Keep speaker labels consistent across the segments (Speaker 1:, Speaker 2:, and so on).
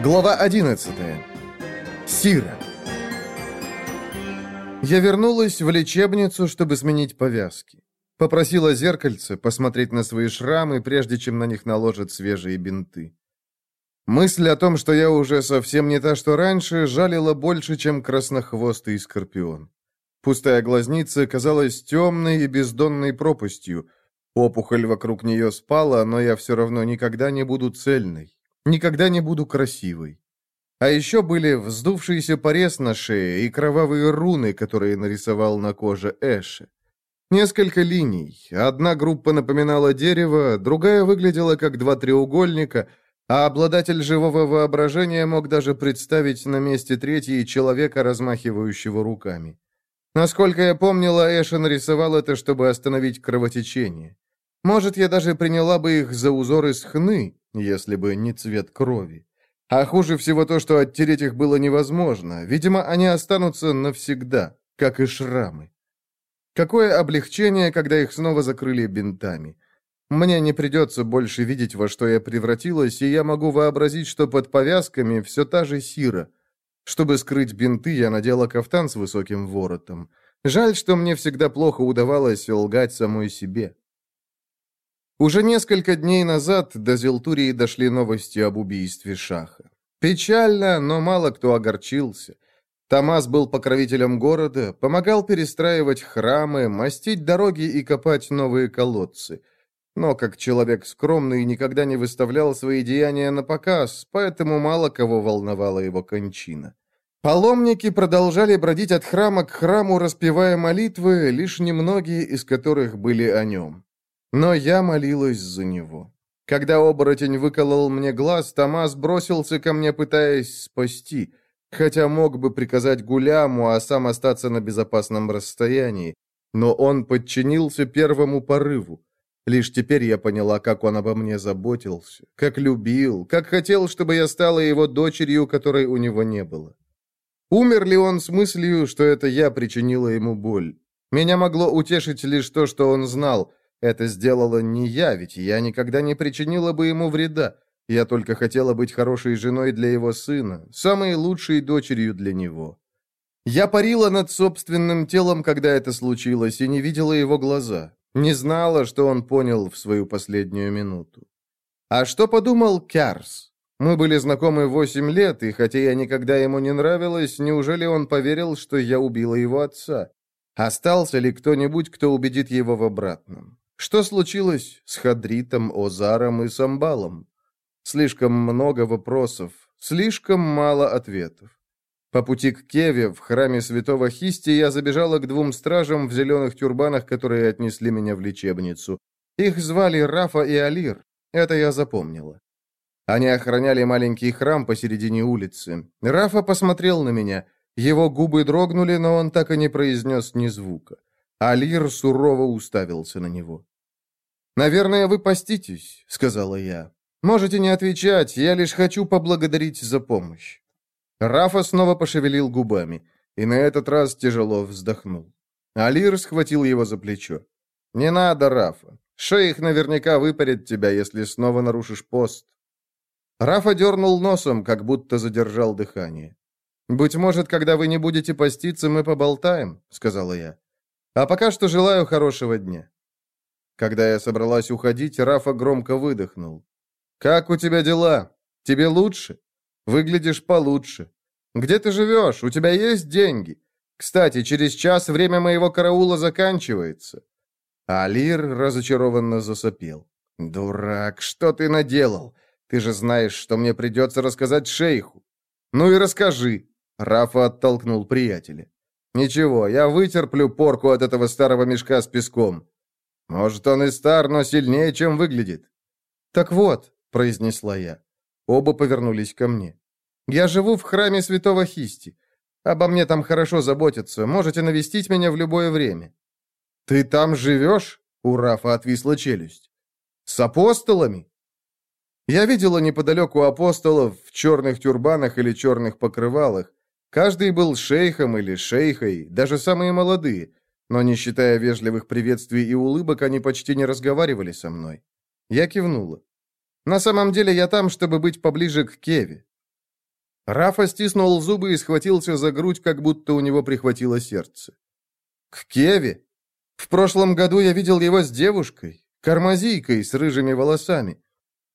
Speaker 1: Глава 11. Сира. Я вернулась в лечебницу, чтобы сменить повязки. Попросила зеркальце посмотреть на свои шрамы, прежде чем на них наложат свежие бинты. Мысль о том, что я уже совсем не та, что раньше, жалила больше, чем краснохвостый скорпион. Пустая глазница казалась темной и бездонной пропастью. Опухоль вокруг нее спала, но я все равно никогда не буду цельной. Никогда не буду красивой. А еще были вздувшийся порез на шее и кровавые руны, которые нарисовал на коже Эши. Несколько линий. Одна группа напоминала дерево, другая выглядела как два треугольника, а обладатель живого воображения мог даже представить на месте третьей человека, размахивающего руками. Насколько я помнила, Эша нарисовал это, чтобы остановить кровотечение. Может, я даже приняла бы их за узоры с хны, если бы не цвет крови. А хуже всего то, что оттереть их было невозможно. Видимо, они останутся навсегда, как и шрамы. Какое облегчение, когда их снова закрыли бинтами. Мне не придется больше видеть, во что я превратилась, и я могу вообразить, что под повязками все та же сира. Чтобы скрыть бинты, я надела кафтан с высоким воротом. Жаль, что мне всегда плохо удавалось лгать самой себе. Уже несколько дней назад до Зелтурии дошли новости об убийстве Шаха. Печально, но мало кто огорчился. Томас был покровителем города, помогал перестраивать храмы, мастить дороги и копать новые колодцы. Но как человек скромный никогда не выставлял свои деяния на показ, поэтому мало кого волновала его кончина. Паломники продолжали бродить от храма к храму, распевая молитвы, лишь немногие из которых были о нем. Но я молилась за него. Когда оборотень выколол мне глаз, Томас бросился ко мне, пытаясь спасти, хотя мог бы приказать Гуляму, а сам остаться на безопасном расстоянии. Но он подчинился первому порыву. Лишь теперь я поняла, как он обо мне заботился, как любил, как хотел, чтобы я стала его дочерью, которой у него не было. Умер ли он с мыслью, что это я причинила ему боль? Меня могло утешить лишь то, что он знал. Это сделала не я, ведь я никогда не причинила бы ему вреда. Я только хотела быть хорошей женой для его сына, самой лучшей дочерью для него. Я парила над собственным телом, когда это случилось, и не видела его глаза. Не знала, что он понял в свою последнюю минуту. А что подумал Кярс? Мы были знакомы восемь лет, и хотя я никогда ему не нравилась, неужели он поверил, что я убила его отца? Остался ли кто-нибудь, кто убедит его в обратном? Что случилось с Хадритом, Озаром и Самбалом? Слишком много вопросов, слишком мало ответов. По пути к Кеве, в храме святого Хисти, я забежала к двум стражам в зеленых тюрбанах, которые отнесли меня в лечебницу. Их звали Рафа и Алир. Это я запомнила. Они охраняли маленький храм посередине улицы. Рафа посмотрел на меня. Его губы дрогнули, но он так и не произнес ни звука. Алир сурово уставился на него. «Наверное, вы поститесь», — сказала я. «Можете не отвечать, я лишь хочу поблагодарить за помощь». Рафа снова пошевелил губами и на этот раз тяжело вздохнул. Алир схватил его за плечо. «Не надо, Рафа. Шейх наверняка выпарит тебя, если снова нарушишь пост». Рафа дернул носом, как будто задержал дыхание. «Быть может, когда вы не будете поститься, мы поболтаем», — сказала я. «А пока что желаю хорошего дня». Когда я собралась уходить, Рафа громко выдохнул. «Как у тебя дела? Тебе лучше? Выглядишь получше. Где ты живешь? У тебя есть деньги? Кстати, через час время моего караула заканчивается». Алир разочарованно засопел. «Дурак, что ты наделал? Ты же знаешь, что мне придется рассказать шейху». «Ну и расскажи», — Рафа оттолкнул приятеля. «Ничего, я вытерплю порку от этого старого мешка с песком. Может, он и стар, но сильнее, чем выглядит. Так вот, произнесла я. Оба повернулись ко мне. Я живу в храме святого Хисти. Обо мне там хорошо заботятся. Можете навестить меня в любое время. Ты там живешь? У Рафа отвисла челюсть. С апостолами? Я видела неподалеку апостолов в черных тюрбанах или черных покрывалах. Каждый был шейхом или шейхой, даже самые молодые. Но не считая вежливых приветствий и улыбок, они почти не разговаривали со мной. Я кивнула. На самом деле я там, чтобы быть поближе к Кеве. Рафа стиснул зубы и схватился за грудь, как будто у него прихватило сердце. «К Кеве? В прошлом году я видел его с девушкой, кармазийкой с рыжими волосами.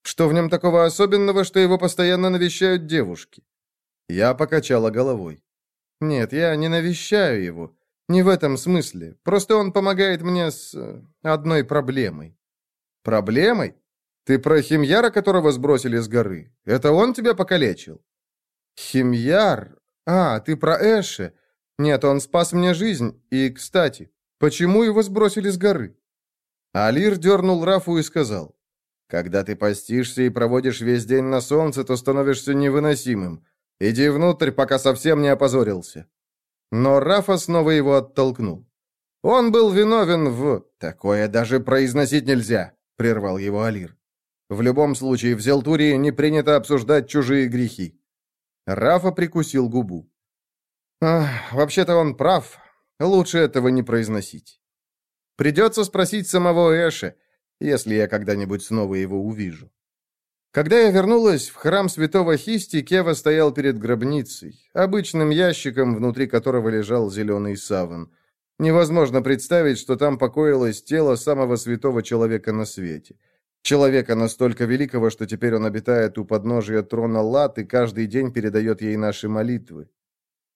Speaker 1: Что в нем такого особенного, что его постоянно навещают девушки?» Я покачала головой. «Нет, я не навещаю его. Не в этом смысле. Просто он помогает мне с э, одной проблемой». «Проблемой? Ты про Химьяра, которого сбросили с горы? Это он тебя покалечил?» «Химьяр? А, ты про Эши. Нет, он спас мне жизнь. И, кстати, почему его сбросили с горы?» Алир дернул Рафу и сказал, «Когда ты постишься и проводишь весь день на солнце, то становишься невыносимым. Иди внутрь, пока совсем не опозорился». Но Рафа снова его оттолкнул. Он был виновен в... «Такое даже произносить нельзя», — прервал его Алир. «В любом случае, в Зелтурии не принято обсуждать чужие грехи. Рафа прикусил губу. «Вообще-то он прав. Лучше этого не произносить. Придется спросить самого Эша, если я когда-нибудь снова его увижу». Когда я вернулась в храм святого Хисти, Кева стоял перед гробницей, обычным ящиком, внутри которого лежал зеленый саван. Невозможно представить, что там покоилось тело самого святого человека на свете. Человека настолько великого, что теперь он обитает у подножия трона Лат и каждый день передает ей наши молитвы.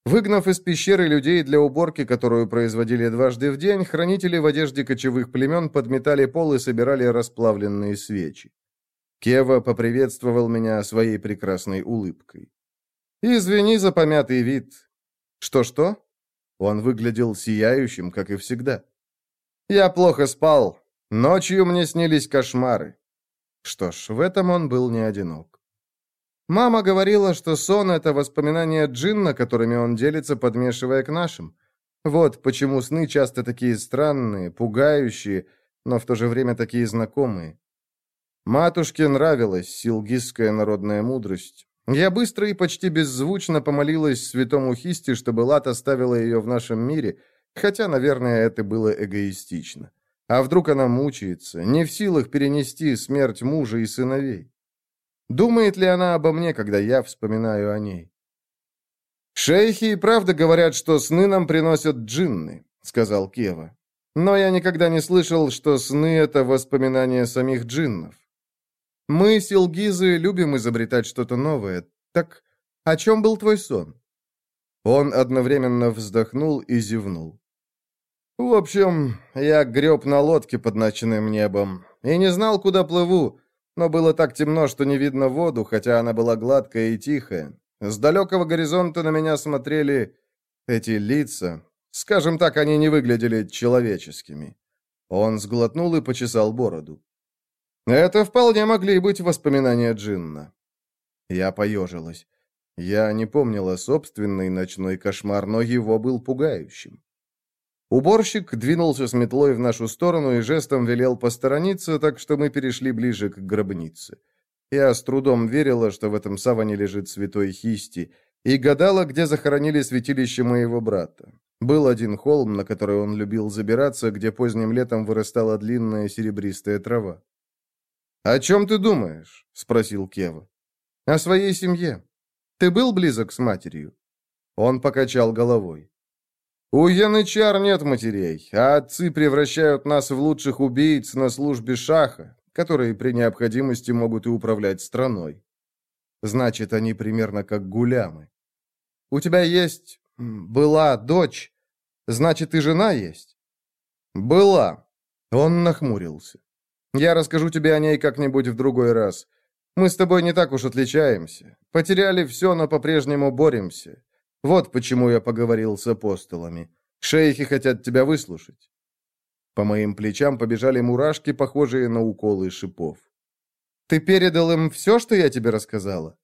Speaker 1: Выгнав из пещеры людей для уборки, которую производили дважды в день, хранители в одежде кочевых племен подметали пол и собирали расплавленные свечи. Кева поприветствовал меня своей прекрасной улыбкой. «Извини за помятый вид». «Что-что?» Он выглядел сияющим, как и всегда. «Я плохо спал. Ночью мне снились кошмары. Что ж, в этом он был не одинок. Мама говорила, что сон — это воспоминания джинна, которыми он делится, подмешивая к нашим. Вот почему сны часто такие странные, пугающие, но в то же время такие знакомые. Матушке нравилась силгизская народная мудрость. Я быстро и почти беззвучно помолилась святому Хисти, чтобы Лат оставила ее в нашем мире, хотя, наверное, это было эгоистично. А вдруг она мучается, не в силах перенести смерть мужа и сыновей? Думает ли она обо мне, когда я вспоминаю о ней? «Шейхи и правда говорят, что сны нам приносят джинны», — сказал Кева. «Но я никогда не слышал, что сны — это воспоминания самих джиннов. Мы, силгизы, любим изобретать что-то новое. Так о чем был твой сон?» Он одновременно вздохнул и зевнул. В общем, я греб на лодке под ночным небом и не знал, куда плыву, но было так темно, что не видно воду, хотя она была гладкая и тихая. С далекого горизонта на меня смотрели эти лица. Скажем так, они не выглядели человеческими. Он сглотнул и почесал бороду. Это вполне могли быть воспоминания Джинна. Я поежилась. Я не помнила собственный ночной кошмар, но его был пугающим. Уборщик двинулся с метлой в нашу сторону и жестом велел посторониться, так что мы перешли ближе к гробнице. Я с трудом верила, что в этом саване лежит святой Хисти, и гадала, где захоронили святилище моего брата. Был один холм, на который он любил забираться, где поздним летом вырастала длинная серебристая трава. «О чем ты думаешь?» — спросил Кева. «О своей семье. Ты был близок с матерью?» Он покачал головой. У янычар нет матерей, а отцы превращают нас в лучших убийц на службе шаха, которые при необходимости могут и управлять страной. Значит, они примерно как гулямы. У тебя есть... была дочь. Значит, и жена есть? Была. Он нахмурился. Я расскажу тебе о ней как-нибудь в другой раз. Мы с тобой не так уж отличаемся. Потеряли все, но по-прежнему боремся. Вот почему я поговорил с апостолами. Шейхи хотят тебя выслушать. По моим плечам побежали мурашки, похожие на уколы шипов. Ты передал им все, что я тебе рассказала?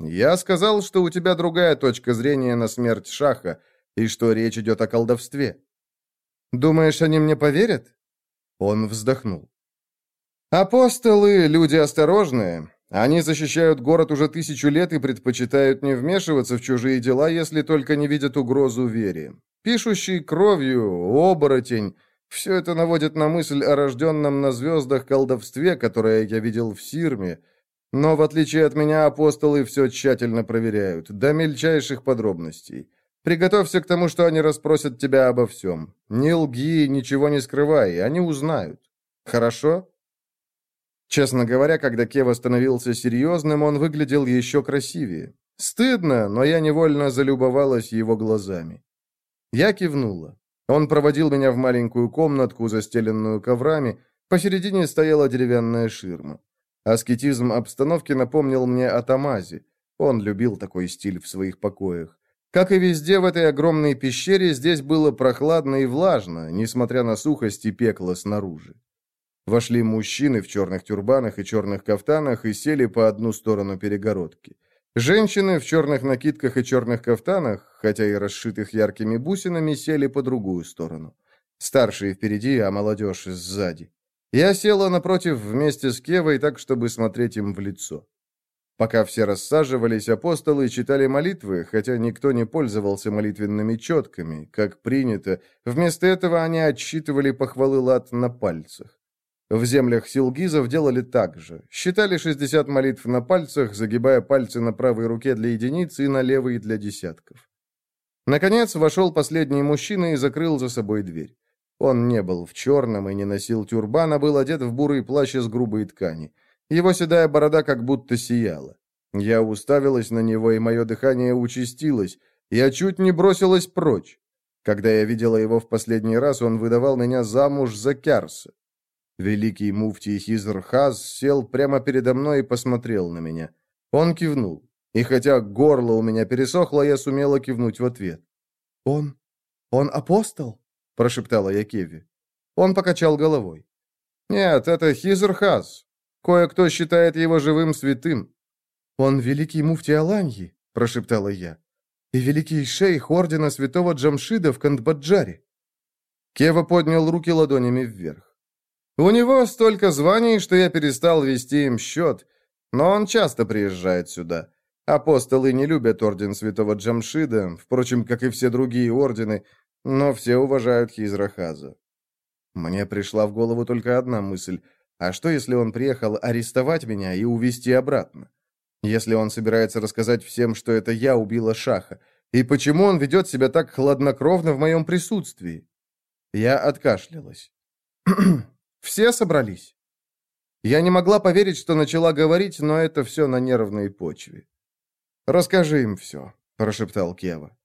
Speaker 1: Я сказал, что у тебя другая точка зрения на смерть Шаха, и что речь идет о колдовстве. Думаешь, они мне поверят? Он вздохнул. Апостолы — люди осторожные. Они защищают город уже тысячу лет и предпочитают не вмешиваться в чужие дела, если только не видят угрозу вере. Пишущий кровью, оборотень — все это наводит на мысль о рожденном на звездах колдовстве, которое я видел в Сирме. Но, в отличие от меня, апостолы все тщательно проверяют, до мельчайших подробностей. Приготовься к тому, что они расспросят тебя обо всем. Не лги, ничего не скрывай, они узнают. Хорошо?» Честно говоря, когда Кева становился серьезным, он выглядел еще красивее. Стыдно, но я невольно залюбовалась его глазами. Я кивнула. Он проводил меня в маленькую комнатку, застеленную коврами. Посередине стояла деревянная ширма. Аскетизм обстановки напомнил мне о Тамазе. Он любил такой стиль в своих покоях. Как и везде в этой огромной пещере, здесь было прохладно и влажно, несмотря на сухость и пекло снаружи. Вошли мужчины в черных тюрбанах и черных кафтанах и сели по одну сторону перегородки. Женщины в черных накидках и черных кафтанах, хотя и расшитых яркими бусинами, сели по другую сторону. Старшие впереди, а молодежь сзади. Я села напротив вместе с Кевой так, чтобы смотреть им в лицо. Пока все рассаживались, апостолы читали молитвы, хотя никто не пользовался молитвенными четками, как принято. Вместо этого они отсчитывали похвалы лад на пальцах. В землях силгизов делали так же. Считали 60 молитв на пальцах, загибая пальцы на правой руке для единиц и на левой для десятков. Наконец вошел последний мужчина и закрыл за собой дверь. Он не был в черном и не носил тюрбан, а был одет в бурый плащ из грубой ткани. Его седая борода как будто сияла. Я уставилась на него, и мое дыхание участилось. Я чуть не бросилась прочь. Когда я видела его в последний раз, он выдавал меня замуж за Кярса. Великий муфтий Хизрхаз сел прямо передо мной и посмотрел на меня. Он кивнул. И хотя горло у меня пересохло, я сумела кивнуть в ответ. «Он... он апостол?» – прошептала я Кеви. Он покачал головой. «Нет, это Хизрхаз. Кое-кто считает его живым святым». «Он великий муфтий Аланьи», — прошептала я, «и великий шейх ордена святого Джамшида в Кандбаджаре». Кева поднял руки ладонями вверх. «У него столько званий, что я перестал вести им счет, но он часто приезжает сюда. Апостолы не любят орден святого Джамшида, впрочем, как и все другие ордены, но все уважают Хизрахаза». Мне пришла в голову только одна мысль — а что, если он приехал арестовать меня и увезти обратно? Если он собирается рассказать всем, что это я убила Шаха, и почему он ведет себя так хладнокровно в моем присутствии? Я откашлялась. «Все собрались?» Я не могла поверить, что начала говорить, но это все на нервной почве. «Расскажи им все», — прошептал Кева.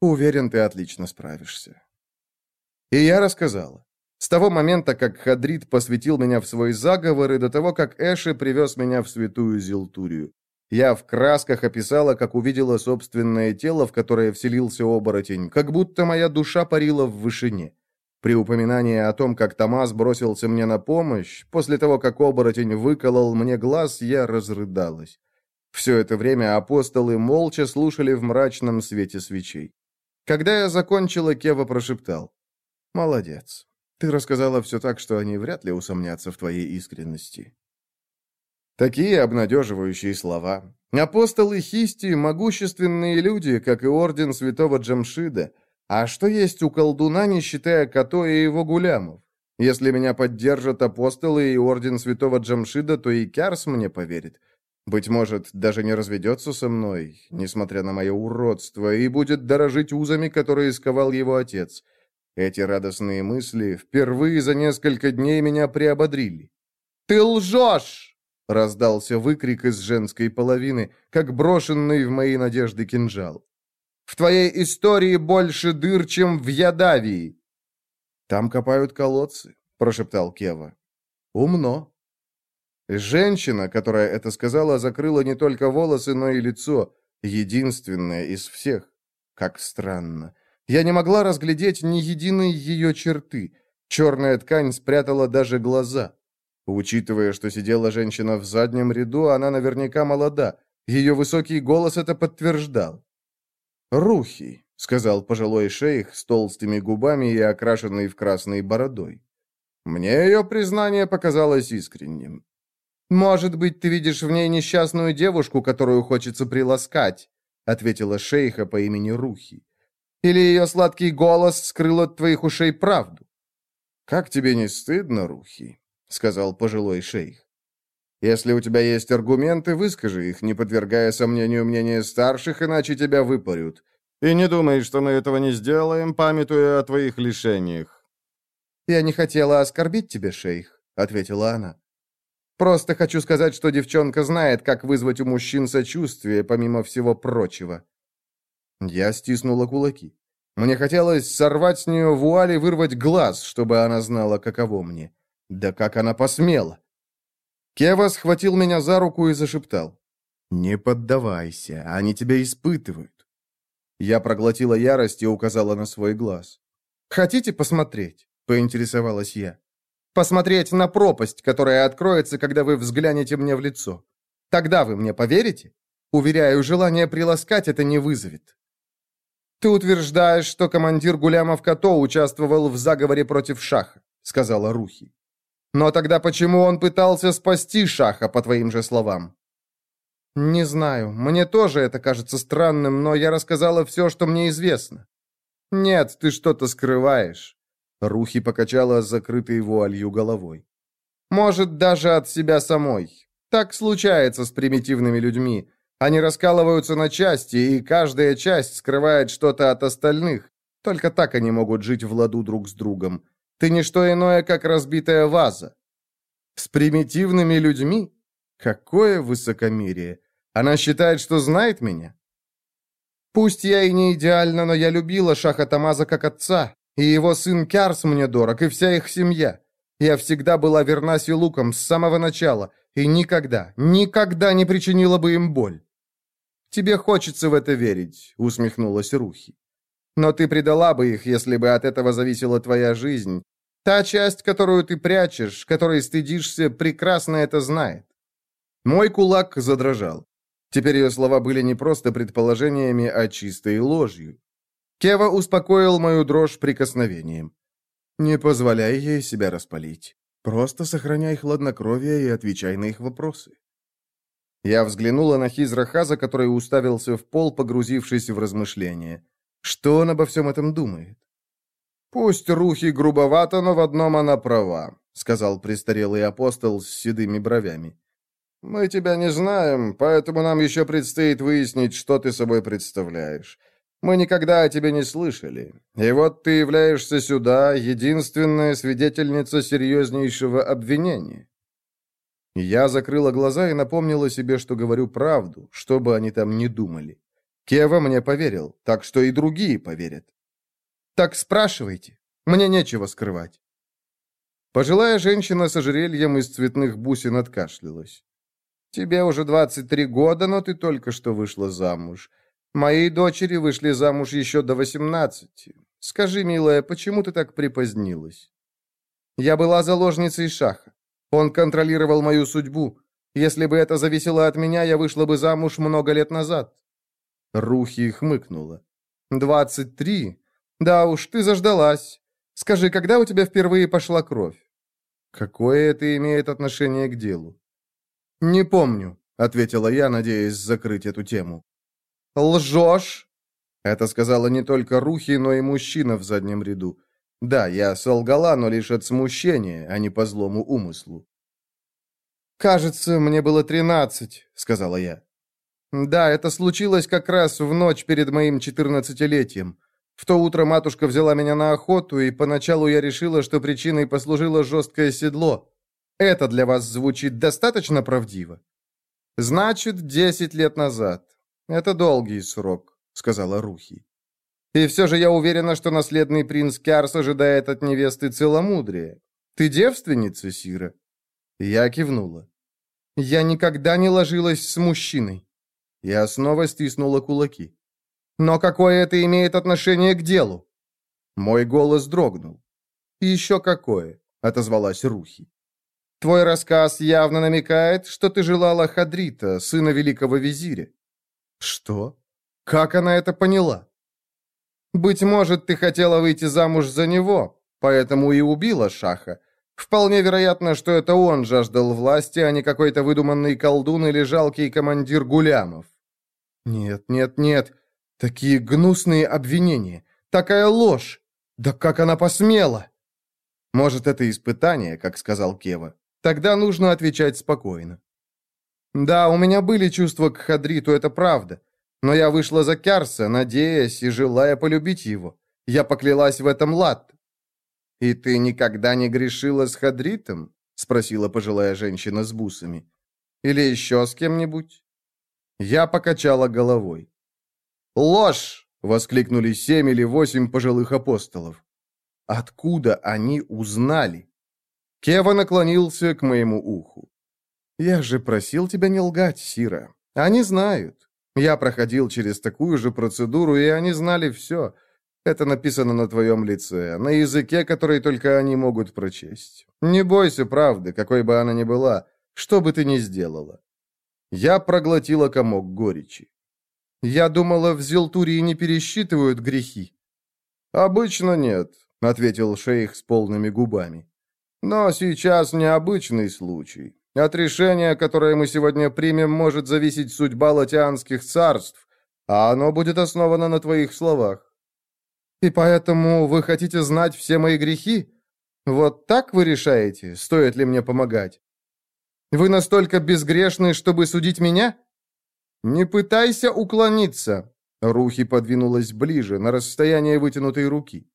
Speaker 1: «Уверен, ты отлично справишься». И я рассказала. С того момента, как Хадрид посвятил меня в свой заговор, и до того, как Эши привез меня в святую Зилтурию. Я в красках описала, как увидела собственное тело, в которое вселился оборотень, как будто моя душа парила в вышине. При упоминании о том, как Томас бросился мне на помощь, после того, как оборотень выколол мне глаз, я разрыдалась. Все это время апостолы молча слушали в мрачном свете свечей. Когда я закончила, Кева прошептал. «Молодец. Ты рассказала все так, что они вряд ли усомнятся в твоей искренности. Такие обнадеживающие слова. Апостолы Хисти – могущественные люди, как и орден святого Джамшида. А что есть у колдуна, не считая Като и его гулямов? Если меня поддержат апостолы и орден святого Джамшида, то и Кярс мне поверит. Быть может, даже не разведется со мной, несмотря на мое уродство, и будет дорожить узами, которые сковал его отец. Эти радостные мысли впервые за несколько дней меня приободрили. «Ты лжешь!» — раздался выкрик из женской половины, как брошенный в мои надежды кинжал. «В твоей истории больше дыр, чем в Ядавии!» «Там копают колодцы», — прошептал Кева. «Умно». Женщина, которая это сказала, закрыла не только волосы, но и лицо, единственное из всех. Как странно. Я не могла разглядеть ни единой ее черты. Черная ткань спрятала даже глаза. Учитывая, что сидела женщина в заднем ряду, она наверняка молода. Ее высокий голос это подтверждал. «Рухи», — сказал пожилой шейх с толстыми губами и окрашенный в красной бородой. Мне ее признание показалось искренним. «Может быть, ты видишь в ней несчастную девушку, которую хочется приласкать», — ответила шейха по имени Рухи. Или ее сладкий голос скрыл от твоих ушей правду? «Как тебе не стыдно, Рухи?» — сказал пожилой шейх. Если у тебя есть аргументы, выскажи их, не подвергая сомнению мнения старших, иначе тебя выпарют. И не думай, что мы этого не сделаем, памятуя о твоих лишениях».
Speaker 2: «Я не хотела оскорбить тебя, шейх», — ответила она. «Просто хочу сказать, что девчонка знает, как вызвать у мужчин сочувствие, помимо всего прочего».
Speaker 1: Я стиснула кулаки. Мне хотелось сорвать с нее вуаль и вырвать глаз, чтобы она знала, каково мне. Да как она посмела! Кева схватил меня за руку и зашептал. «Не поддавайся, они тебя испытывают». Я проглотила ярость и указала на свой глаз.
Speaker 2: «Хотите посмотреть?» — поинтересовалась я. «Посмотреть на пропасть, которая откроется, когда вы взглянете мне в лицо. Тогда вы мне поверите? Уверяю, желание приласкать это не вызовет». «Ты утверждаешь, что командир Гулямов Като участвовал в заговоре против Шаха», — сказала Рухи. «Но тогда почему он пытался спасти Шаха, по твоим же словам?» «Не знаю. Мне тоже это кажется странным, но я рассказала все, что мне известно». «Нет, ты что-то скрываешь». Рухи покачала закрытой вуалью головой. «Может, даже от себя самой. Так случается с примитивными людьми. Они раскалываются на части, и каждая часть скрывает что-то от остальных. Только так они могут жить в ладу друг с другом. Ты не что иное, как разбитая ваза. С примитивными людьми? Какое высокомерие. Она считает, что знает меня? Пусть я и не идеальна, но я любила Шаха Тамаза как отца, и его сын Кярс мне дорог, и вся их семья. Я всегда была верна Силукам с самого начала, и никогда, никогда не причинила бы им боль. «Тебе хочется в это верить», — усмехнулась Рухи. «Но ты предала бы их, если бы от этого зависела твоя жизнь. Та часть, которую ты прячешь, которой стыдишься, прекрасно это знает». Мой кулак задрожал. Теперь ее слова были не просто предположениями, а чистой ложью. Кева успокоил мою дрожь прикосновением. «Не позволяй ей себя распалить. Просто сохраняй хладнокровие и отвечай на их вопросы». Я взглянула на Хизрахаза, который уставился в пол, погрузившись в размышления. Что он обо всем этом думает? «Пусть Рухи грубовато, но в одном она права», — сказал престарелый апостол с седыми бровями. «Мы тебя не знаем, поэтому нам еще предстоит выяснить, что ты собой представляешь. Мы никогда о тебе не слышали. И вот ты являешься сюда, единственная свидетельница серьезнейшего обвинения. Я закрыла глаза и напомнила себе, что говорю правду, что бы они там ни думали. Кева мне поверил, так что и другие поверят. «Так спрашивайте. Мне нечего скрывать». Пожилая женщина с ожерельем из цветных бусин откашлялась. «Тебе уже 23 года, но ты только что вышла замуж. Мои дочери вышли замуж еще до 18. Скажи, милая, почему ты так припозднилась?» «Я была заложницей Шаха. Он контролировал мою судьбу. Если бы это зависело от меня, я вышла бы замуж много лет назад». Рухи хмыкнула. «Двадцать три? Да уж, ты заждалась. Скажи, когда у тебя впервые пошла кровь?» «Какое это имеет отношение к делу?» «Не помню», — ответила я, надеясь закрыть эту тему. «Лжешь?» Это сказала не только Рухи, но и мужчина в заднем ряду. Да, я солгала, но лишь от смущения, а не по злому умыслу. «Кажется, мне было тринадцать», — сказала я. «Да, это случилось как раз в ночь перед моим четырнадцатилетием. В то утро матушка взяла меня на охоту, и поначалу я решила, что причиной послужило жесткое седло. Это для вас звучит достаточно правдиво?» «Значит, десять лет назад. Это долгий срок», — сказала Рухи. И все же я уверена, что наследный принц Кярс ожидает от невесты целомудрия. Ты девственница, Сира?» Я кивнула. «Я никогда не ложилась с мужчиной». Я снова стиснула кулаки. «Но какое это имеет отношение к делу?» Мой голос дрогнул. «Еще какое?» — отозвалась Рухи. «Твой рассказ явно намекает, что ты желала Хадрита, сына великого визиря». «Что? Как она это поняла?» Быть может, ты хотела выйти замуж за него, поэтому и убила Шаха. Вполне вероятно, что это он жаждал власти, а не какой-то выдуманный колдун или жалкий командир Гулямов. Нет, нет, нет. Такие гнусные обвинения. Такая ложь. Да как она посмела? Может, это испытание, как сказал Кева. Тогда нужно отвечать спокойно. Да, у меня были чувства к Хадриту, это правда. Но я вышла за Кярса, надеясь и желая полюбить его. Я поклялась в этом лад. «И ты никогда не грешила с Хадритом?» — спросила пожилая женщина с бусами. «Или еще с кем-нибудь?» Я покачала головой. «Ложь!» — воскликнули семь или восемь пожилых апостолов. «Откуда они узнали?» Кева наклонился к моему уху. «Я же просил тебя не лгать, Сира. Они знают. Я проходил через такую же процедуру, и они знали все. Это написано на твоем лице, на языке, который только они могут прочесть. Не бойся правды, какой бы она ни была, что бы ты ни сделала». Я проглотила комок горечи. Я думала, в Зелтурии не пересчитывают грехи. «Обычно нет», — ответил шейх с полными губами. «Но сейчас необычный случай. От решения, которое мы сегодня примем, может зависеть судьба латианских царств, а оно будет основано на твоих словах. И поэтому вы хотите знать все мои грехи? Вот так вы решаете, стоит ли мне помогать? Вы настолько безгрешны, чтобы судить меня? Не пытайся уклониться. Рухи подвинулась ближе, на расстояние вытянутой руки.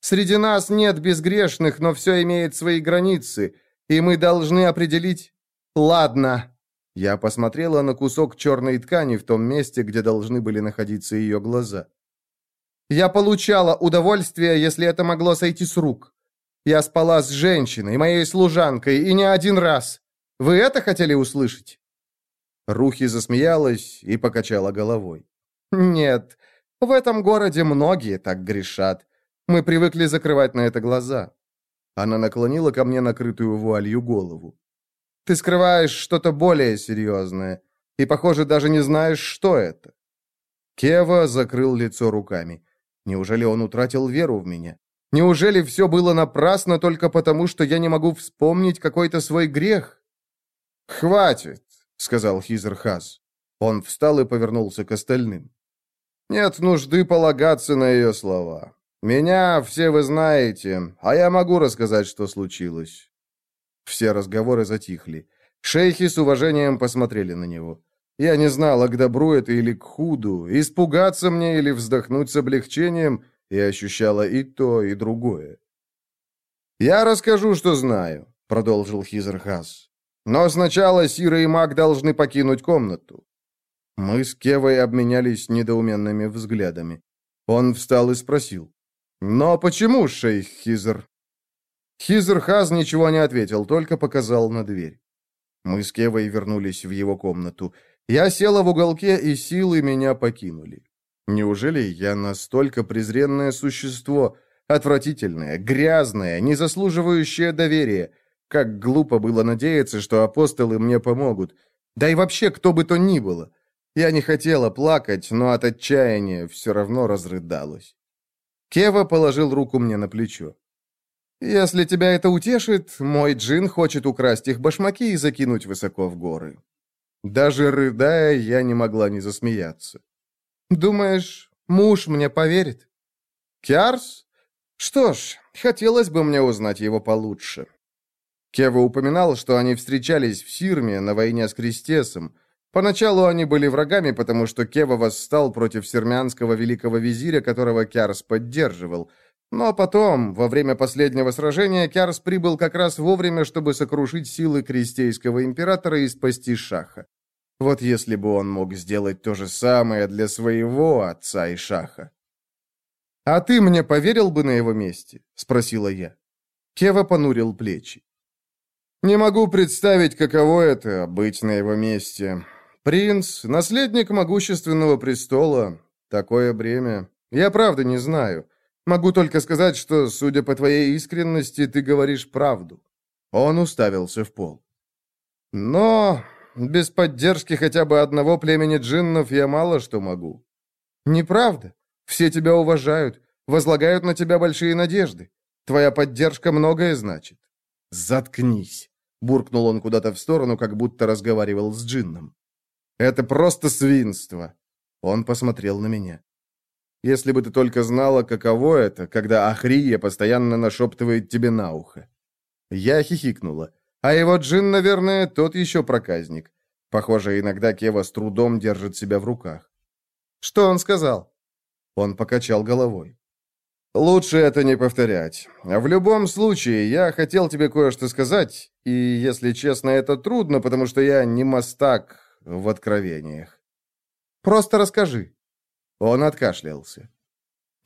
Speaker 2: Среди нас нет безгрешных, но все имеет свои границы, и мы должны определить, «Ладно». Я посмотрела на кусок черной ткани в том месте, где должны были находиться ее глаза. «Я получала удовольствие, если это могло сойти с рук. Я спала с женщиной, моей служанкой, и не один раз. Вы это хотели услышать?» Рухи засмеялась и покачала головой. «Нет, в этом городе многие так грешат. Мы привыкли закрывать на это глаза». Она наклонила ко мне накрытую вуалью голову. Ты скрываешь что-то более серьезное, и, похоже, даже не знаешь, что это». Кева закрыл лицо руками. Неужели он утратил веру в меня? Неужели все было напрасно только потому, что я не могу вспомнить какой-то свой грех? «Хватит», — сказал Хизерхас. Он встал и повернулся к остальным. «Нет нужды полагаться на ее слова. Меня все вы знаете, а я могу рассказать, что случилось. Все разговоры затихли. Шейхи с уважением посмотрели на него. Я не знала, к добру это или к худу, испугаться мне или вздохнуть с облегчением, и ощущала и то, и другое. «Я расскажу, что знаю», — продолжил Хизерхас. «Но сначала Сира и Маг должны покинуть комнату». Мы с Кевой обменялись недоуменными взглядами. Он встал и спросил. «Но почему, шейх Хизер?» Хизерхаз ничего не ответил, только показал на дверь. Мы с Кевой вернулись в его комнату. Я села в уголке, и силы меня покинули. Неужели я настолько презренное существо, отвратительное, грязное, не заслуживающее доверия? Как глупо было надеяться, что апостолы мне помогут. Да и вообще, кто бы то ни было. Я не хотела плакать, но от отчаяния все равно разрыдалась. Кева положил руку мне на плечо. Если тебя это утешит, мой джин хочет украсть их башмаки и закинуть высоко в горы. Даже рыдая, я не могла не засмеяться. Думаешь, муж мне поверит? Кярс? Что ж, хотелось бы мне узнать его получше. Кева упоминал, что они встречались в Сирме на войне с Крестесом. Поначалу они были врагами, потому что Кева восстал против сирмянского великого визиря, которого Кярс поддерживал – но потом, во время последнего сражения, Кярс прибыл как раз вовремя, чтобы сокрушить силы крестейского императора и спасти Шаха. Вот если бы он мог сделать то же самое для своего отца и Шаха. «А ты мне поверил бы на его месте?» — спросила я. Кева понурил плечи. «Не могу представить, каково это — быть на его месте. Принц, наследник могущественного престола, такое бремя. Я правда не знаю». Могу только сказать, что, судя по твоей искренности, ты говоришь правду». Он уставился в пол. «Но без поддержки хотя бы одного племени джиннов я мало что могу». «Неправда. Все тебя уважают, возлагают на тебя большие надежды. Твоя поддержка многое значит». «Заткнись», — буркнул он куда-то в сторону, как будто разговаривал с джинном. «Это просто свинство». Он посмотрел на меня. Если бы ты только знала, каково это, когда Ахрия постоянно нашептывает тебе на ухо. Я хихикнула. А его джин, наверное, тот еще проказник.
Speaker 1: Похоже, иногда Кева с трудом держит себя в руках.
Speaker 2: «Что он сказал?»
Speaker 1: Он покачал головой. «Лучше это не повторять. В любом случае, я хотел тебе кое-что сказать, и, если честно, это трудно, потому что я не мастак в откровениях».
Speaker 2: «Просто расскажи».
Speaker 1: Он откашлялся.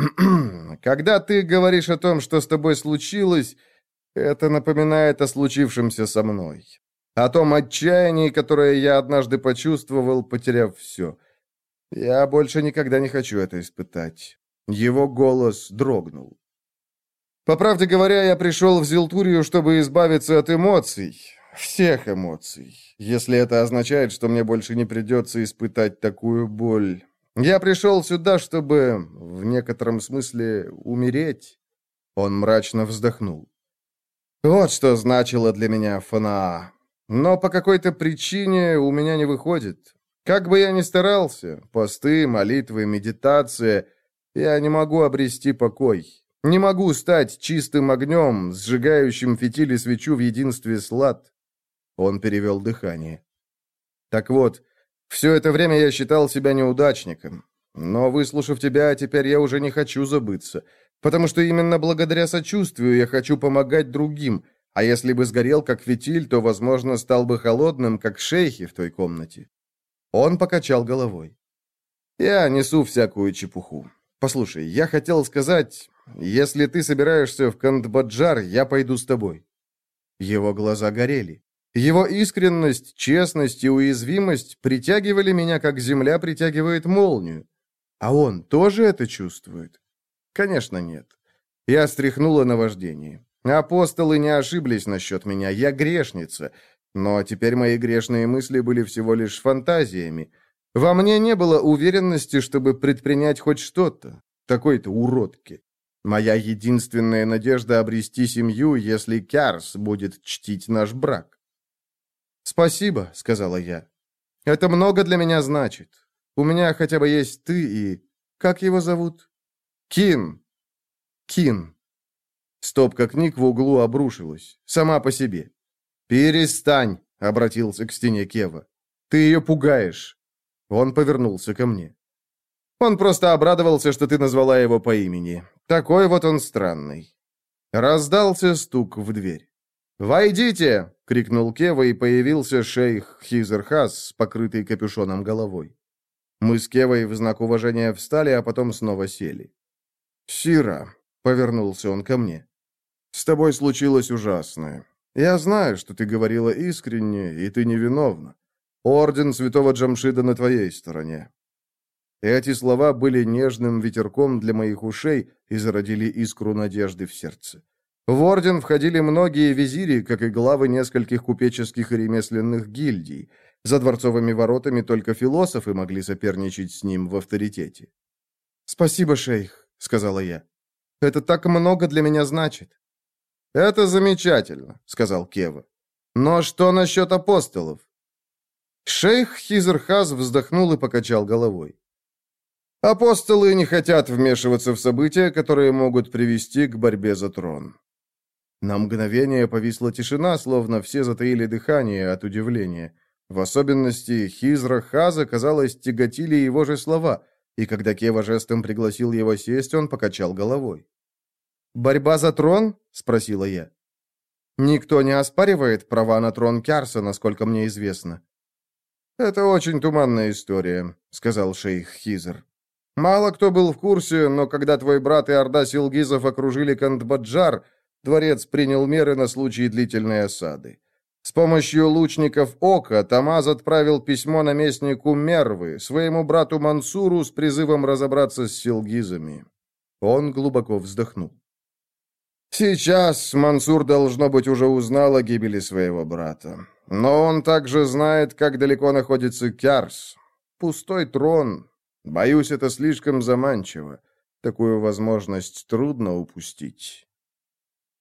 Speaker 1: «Когда ты говоришь о том, что с тобой случилось, это напоминает о случившемся со мной. О том отчаянии, которое я однажды почувствовал, потеряв все. Я больше никогда не хочу это испытать». Его голос дрогнул. По правде говоря, я пришел в Зилтурию, чтобы избавиться от эмоций. Всех эмоций. Если это означает, что мне больше не придется испытать такую боль. Я пришел сюда, чтобы, в некотором смысле, умереть. Он мрачно вздохнул. Вот что значило для меня Фанаа. Но по какой-то причине у меня не выходит. Как бы я ни старался, посты, молитвы, медитация — я не могу обрести покой. Не могу стать чистым огнем, сжигающим фитили свечу в единстве слад. Он перевел дыхание. Так вот, все это время я считал себя неудачником. Но, выслушав тебя, теперь я уже не хочу забыться. Потому что именно благодаря сочувствию я хочу помогать другим. А если бы сгорел как фитиль, то, возможно, стал бы холодным, как шейхи в той комнате. Он покачал головой. Я несу всякую чепуху. Послушай, я хотел сказать, если ты собираешься в Кандбаджар, я пойду с тобой». Его глаза горели. Его искренность, честность и уязвимость притягивали меня, как земля притягивает молнию. А он тоже это чувствует? Конечно, нет. Я стряхнула наваждение. Апостолы не ошиблись насчет меня, я грешница. Но теперь мои грешные мысли были всего лишь фантазиями. Во мне не было уверенности, чтобы предпринять хоть что-то. Такой-то уродки. Моя единственная надежда обрести семью, если Кярс будет чтить наш брак. «Спасибо», — сказала я. «Это много для меня значит. У меня хотя бы есть ты и... Как его зовут?» «Кин». «Кин». Стопка книг в углу обрушилась. Сама по себе. «Перестань», — обратился к стене Кева. «Ты ее пугаешь. Он повернулся ко мне. Он просто обрадовался, что ты назвала его по имени. Такой вот он странный. Раздался стук в дверь. «Войдите!» — крикнул Кева, и появился шейх Хизерхас с покрытой капюшоном головой. Мы с Кевой в знак уважения встали, а потом снова сели. «Сира», — повернулся он ко мне, — «с тобой случилось ужасное. Я знаю, что ты говорила искренне, и ты невиновна. Орден святого Джамшида на твоей стороне». Эти слова были нежным ветерком для моих ушей и зародили искру надежды в сердце. В орден входили многие визири, как и главы нескольких купеческих и ремесленных гильдий. За дворцовыми воротами только философы могли соперничать с ним в авторитете. «Спасибо, шейх», — сказала я. «Это так много для меня значит». «Это замечательно», — сказал Кева. «Но что насчет апостолов?» Шейх Хизерхаз вздохнул и покачал головой. Апостолы не хотят вмешиваться в события, которые могут привести к борьбе за трон. На мгновение повисла тишина, словно все затаили дыхание от удивления. В особенности Хизра Хаза, казалось, тяготили его же слова, и когда Кева жестом пригласил его сесть, он покачал головой. «Борьба за трон?» — спросила я. «Никто не оспаривает права на трон Кярса, насколько мне известно. «Это очень туманная история», — сказал шейх Хизер. «Мало кто был в курсе, но когда твой брат и орда силгизов окружили Кандбаджар, дворец принял меры на случай длительной осады. С помощью лучников Ока Тамаз отправил письмо наместнику Мервы, своему брату Мансуру, с призывом разобраться с силгизами». Он глубоко вздохнул. «Сейчас Мансур, должно быть, уже узнал о гибели своего брата. Но он также знает, как далеко находится Кярс. Пустой трон. Боюсь, это слишком заманчиво. Такую возможность трудно упустить.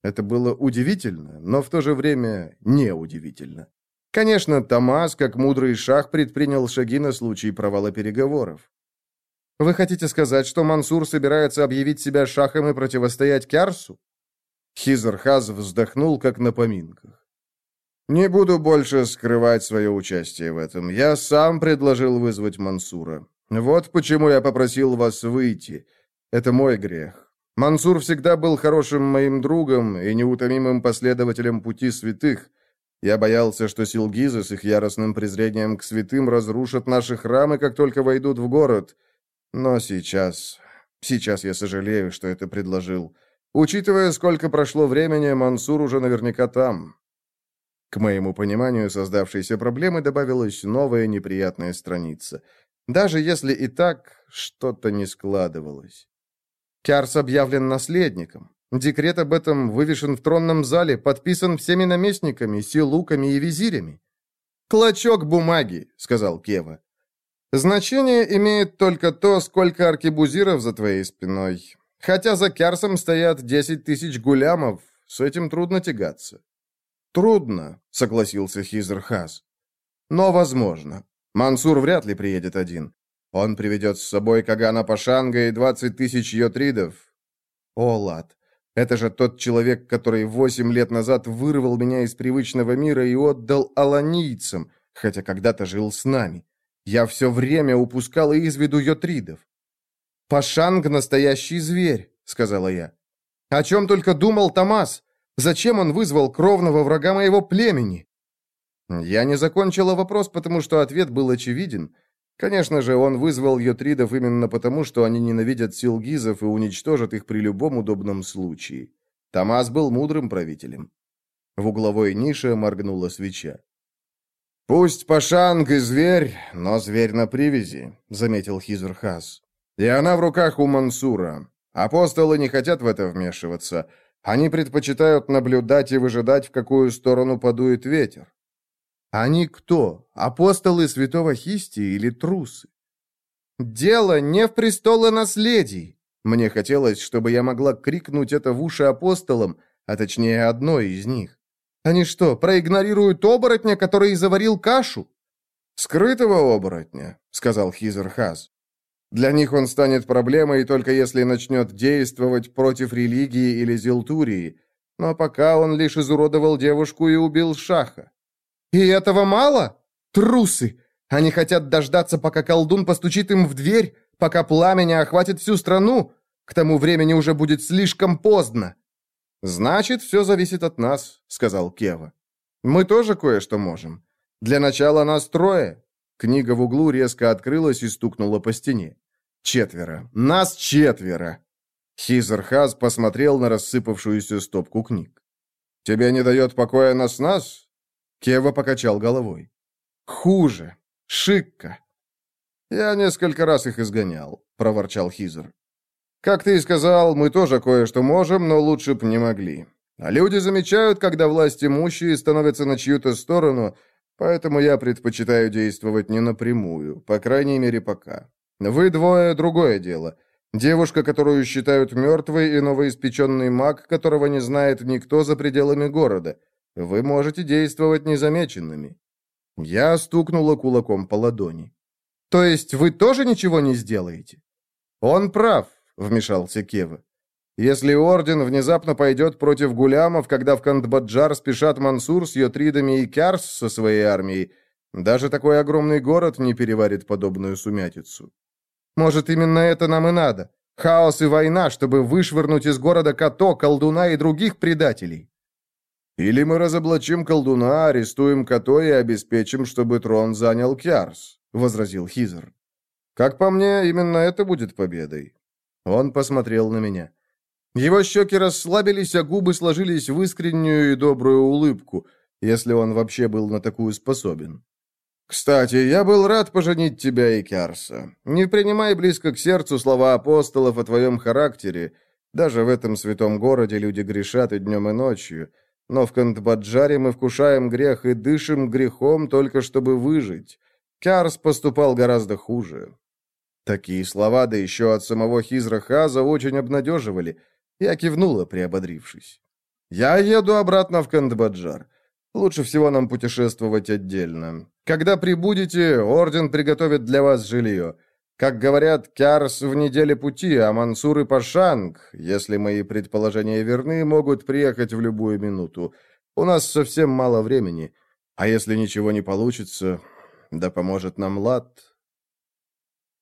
Speaker 1: Это было удивительно, но в то же время неудивительно. Конечно, Томас, как мудрый шах, предпринял шаги на случай провала переговоров. «Вы хотите сказать, что Мансур собирается объявить себя шахом и противостоять Кярсу?» Хизархаз вздохнул, как на поминках. Не буду больше скрывать свое участие в этом. Я сам предложил вызвать Мансура. Вот почему я попросил вас выйти. Это мой грех. Мансур всегда был хорошим моим другом и неутомимым последователем пути святых. Я боялся, что силгизы с их яростным презрением к святым разрушат наши храмы, как только войдут в город. Но сейчас... Сейчас я сожалею, что это предложил. Учитывая, сколько прошло времени, Мансур уже наверняка там. К моему пониманию создавшейся проблемы добавилась новая неприятная страница. Даже если и так, что-то не складывалось. Кярс объявлен наследником. Декрет об этом вывешен в тронном зале, подписан всеми наместниками, силуками и визирями. «Клочок бумаги», — сказал Кева. «Значение имеет только то, сколько аркебузиров за твоей спиной. Хотя за Кярсом стоят десять тысяч гулямов, с этим трудно тягаться». «Трудно», — согласился Хизерхас. «Но возможно. Мансур вряд ли приедет один. Он приведет с собой Кагана Пашанга и двадцать тысяч йотридов». «О, лад, это же тот человек, который восемь лет назад вырвал меня из привычного мира и отдал аланийцам, хотя когда-то жил с нами. Я все время упускал из виду йотридов». «Пашанг — настоящий зверь», — сказала я. «О чем только думал Томас? Зачем он вызвал кровного врага моего племени?» Я не закончила вопрос, потому что ответ был очевиден. Конечно же, он вызвал йотридов именно потому, что они ненавидят силгизов и уничтожат их при любом удобном случае. Томас был мудрым правителем. В угловой нише моргнула свеча. «Пусть Пашанг и зверь, но зверь на привязи», — заметил Хизерхас. «И она в руках у Мансура. Апостолы не хотят в это вмешиваться. Они предпочитают наблюдать и выжидать, в какую сторону подует ветер. Они кто? Апостолы святого Хисти или трусы? Дело не в престолонаследии. Мне хотелось, чтобы я могла крикнуть это в уши апостолам, а точнее одной из них. Они что, проигнорируют оборотня, который заварил кашу? «Скрытого оборотня», — сказал Хизерхаз. Для них он станет проблемой только если начнет действовать против религии или зелтурии, но пока он лишь изуродовал девушку и убил Шаха. И этого мало? Трусы! Они хотят дождаться, пока колдун постучит им в дверь, пока пламя охватит всю страну. К тому времени уже будет слишком поздно. «Значит, все зависит от нас», — сказал Кева. «Мы тоже кое-что можем. Для начала нас трое. Книга в углу резко открылась и стукнула по стене. «Четверо! Нас четверо!» Хизерхаз посмотрел на рассыпавшуюся стопку книг. «Тебе не дает покоя нас-нас?» Кева покачал головой. «Хуже. Шикка». «Я несколько раз их изгонял», — проворчал Хизер. «Как ты и сказал, мы тоже кое-что можем, но лучше б не могли. А люди замечают, когда власть имущие становятся на чью-то сторону, Поэтому я предпочитаю действовать не напрямую, по крайней мере, пока. Вы двое — другое дело. Девушка, которую считают мертвой, и новоиспеченный маг, которого не знает никто за пределами города. Вы можете действовать незамеченными». Я стукнула кулаком по ладони. «То есть вы тоже ничего не сделаете?» «Он прав», — вмешался Кева. Если Орден внезапно пойдет против гулямов, когда в Кандбаджар спешат Мансур с Йотридами и Кярс со своей армией, даже такой огромный город не переварит подобную сумятицу. Может, именно это нам и надо? Хаос и война, чтобы вышвырнуть из города Като, колдуна и других предателей. Или мы разоблачим колдуна, арестуем Като и обеспечим, чтобы трон занял Кярс, — возразил Хизер. Как по мне, именно это будет победой. Он посмотрел на меня. Его щеки расслабились, а губы сложились в искреннюю и добрую улыбку, если он вообще был на такую способен. «Кстати, я был рад поженить тебя и Кярса. Не принимай близко к сердцу слова апостолов о твоем характере. Даже в этом святом городе люди грешат и днем, и ночью. Но в Кантбаджаре мы вкушаем грех и дышим грехом только чтобы выжить. Кярс поступал гораздо хуже». Такие слова, да еще от самого Хизра Хаза, очень обнадеживали – я кивнула, приободрившись. «Я еду обратно в Кандбаджар. Лучше всего нам путешествовать отдельно. Когда прибудете, Орден приготовит для вас жилье. Как говорят, Кярс в неделе пути, а Мансур и Пашанг, если мои предположения верны, могут приехать в любую минуту. У нас совсем мало времени, а если ничего не получится, да поможет нам лад...»